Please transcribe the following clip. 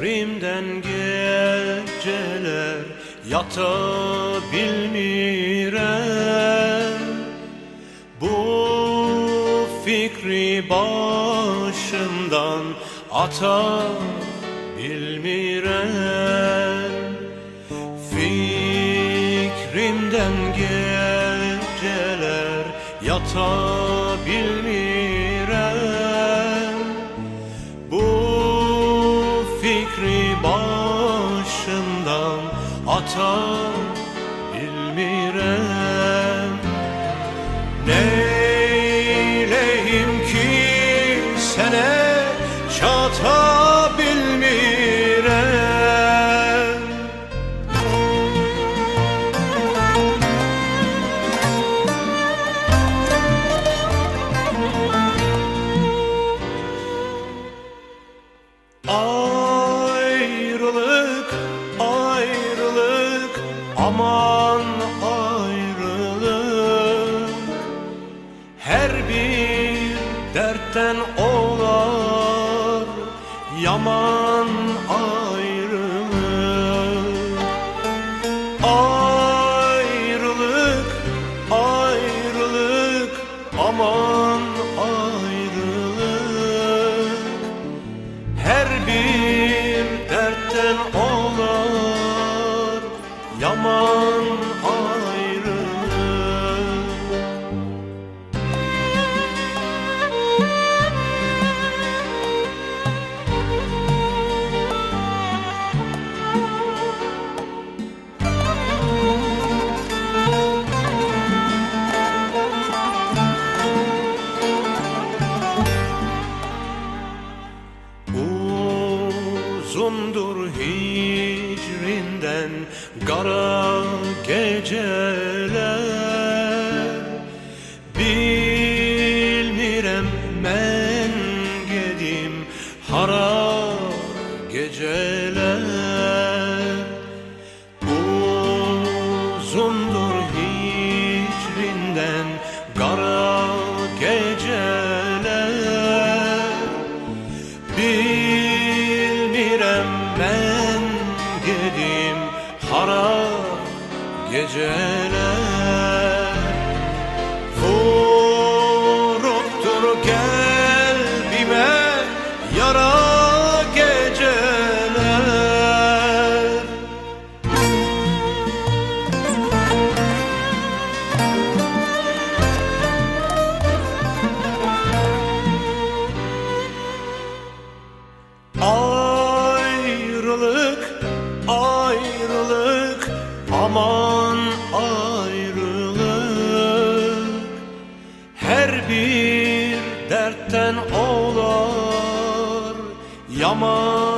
Fikrimden geceler yatabilmirem Bu fikri başımdan atabilmirem Fikrimden geceler yatabilmirem başımdan ata bilmirem yaman ayrılık Ayrılık, ayrılık, aman ayrılık. Her bir dertten olar yaman ayrılık hicrinden kara geceler. Bilmirem men gedim hara geceler gedim hara geceler. Vuruptur kalbime Her bir dertten olar yaman